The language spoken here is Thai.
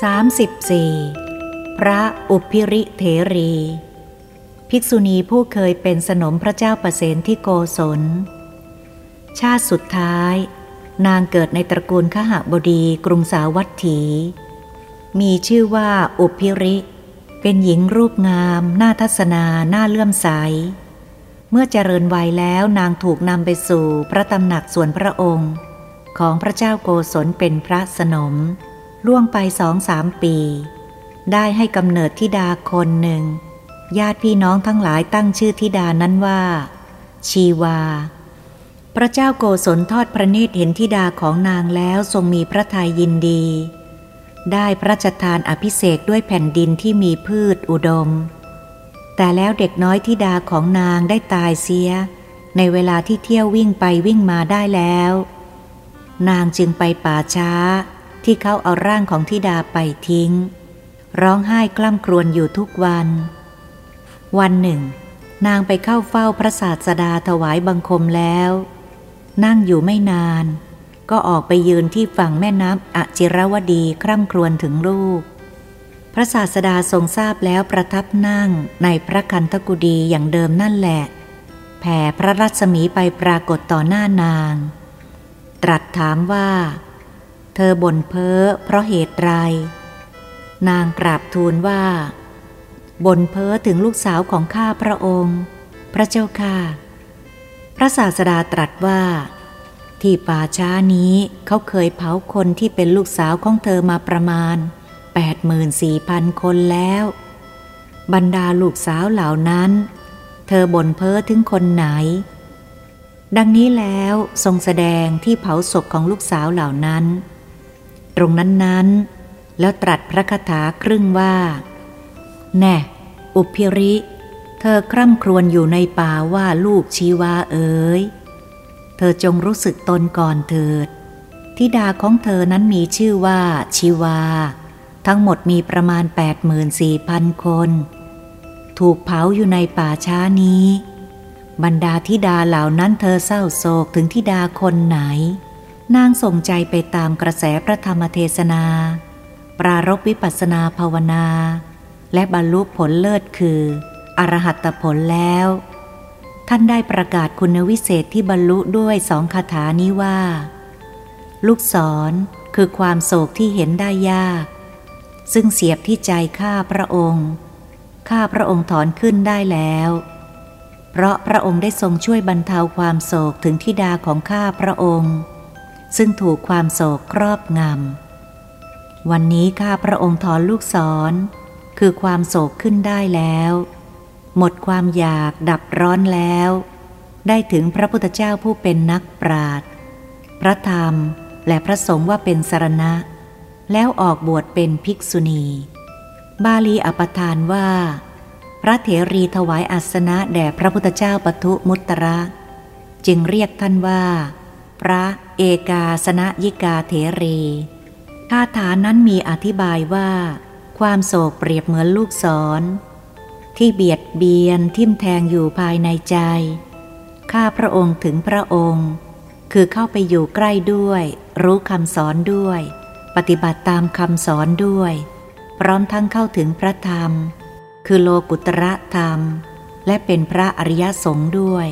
34. พระอุพิริเถรี ภิกษุณีผู้เคยเป็นสนมพระเจ้าประเสนที่โกศล ชาติสุดท้าย นางเกิดในตระกูลขหบดีกรุงสาวัตถี มีชื่อว่าอุพิริ เป็นหญิงรูปงาม หน้าทัศนา หน้าเลื่อมใส เมื่อเจริญวัยแล้วนางถูกนำไปสู่พระตำหนักส่วนพระองค์ ของพระเจ้าโกศลเป็นพระสนม ล่วงไปสองสามปี ได้ให้กำเนิดทิดาคนหนึ่ง ญาติพี่น้องทั้งหลายตั้งชื่อทิดานั้นว่า ชีวา พระเจ้าโกศลทอดพระเนตรเห็นทิดาของนางแล้วทรงมีพระทัยยินดี ได้พระราชทานอภิเษกด้วยแผ่นดินที่มีพืชอุดม แต่แล้วเด็กน้อยทิดาของนางได้ตายเสีย ในเวลาที่เที่ยววิ่งไปวิ่งมาได้แล้ว นางจึงไปป่าช้า ที่เขาเอาร่างของทิดาไปทิ้ง ร้องไห้กล้ำครวญอยู่ทุกวัน วันหนึ่ง นางไปเข้าเฝ้าพระศาสดาถวายบังคมแล้ว นั่งอยู่ไม่นาน ก็ออกไปยืนที่ฝั่งแม่น้ำอจิรวดีคร่ำครวญถึงรูปพระศาสดาทรงทราบแล้วประทับนั่งในพระคันธกุดีอย่างเดิมนั่นแหละแผ่พระรัศมีไปปรากฏต่อหน้านาง ตรัสถามว่า เธอบ่นเพ้อเพราะเหตุไร นางกราบทูลว่า บ่นเพ้อถึงลูกสาวของข้าพระองค์ พระเจ้าค่ะ พระศาสดาตรัสว่า ที่ป่าช้านี้เขาเคยเผาคนที่เป็นลูกสาวของเธอมาประมาณ 84,000 คนแล้ว บรรดาลูกสาวเหล่านั้น เธอบ่นเพ้อถึงคนไหนดังนี้แล้วทรงแสดงที่เผาศพของลูกสาวเหล่านั้น ตรงนั้นๆ แล้วตรัสพระคาถาครึ่งว่า แน่ อุพิริ เธอคร่ำครวญอยู่ในป่าว่าลูกชีวาเอ๋ย เธอจงรู้สึกตนก่อนเถิดทิดาของเธอนั้นมีชื่อว่าชีวา ทั้งหมดมีประมาณ 84,000 คน ถูกเผาอยู่ในป่าช้านี้ บรรดาทิดาเหล่านั้นเธอเศร้าโศกถึงทิดาคนไหน นางส่งใจไปตามกระแสพระธรรมเทศนา ปรารบวิปัสนาภาวนา และบรรลุผลเลิศคือ อรหัตผลแล้ว ท่านได้ประกาศคุณวิเศษที่บรรลุด้วยสองคาถานี้ว่า ลูกศรคือความโศกที่เห็นได้ยาก ซึ่งเสียบที่ใจข้าพระองค์ข้าพระองค์ถอนขึ้นได้แล้ว เพราะพระองค์ได้ทรงช่วยบรรเทาความโศกถึงทิดาของข้าพระองค์ ซึ่งถูกความโศกครอบงำ วันนี้ข้าพระองค์ถอนลูกศร คือความโศกขึ้นได้แล้ว หมดความอยากดับร้อนแล้ว ได้ถึงพระพุทธเจ้าผู้เป็นนักปราดพระธรรมและพระสงฆ์ว่าเป็นสารณะ แล้วออกบวชเป็นภิกษุณี บาลีอปทานว่า พระเถรีถวายอัสนะแด่พระพุทธเจ้าปทุมุตระ จึงเรียกท่านว่า พระเอกาสนยิกาเถรีคาถานั้นมีอธิบายว่า ความโศกเปรียบเหมือนลูกศร ที่เบียดเบียนทิ่มแทงอยู่ภายในใจ ข้าพระองค์ถึงพระองค์ คือเข้าไปอยู่ใกล้ด้วย รู้คำสอนด้วย ปฏิบัติตามคำสอนด้วย พร้อมทั้งเข้าถึงพระธรรม คือโลกุตระธรรม และเป็นพระอริยสงฆ์ด้วย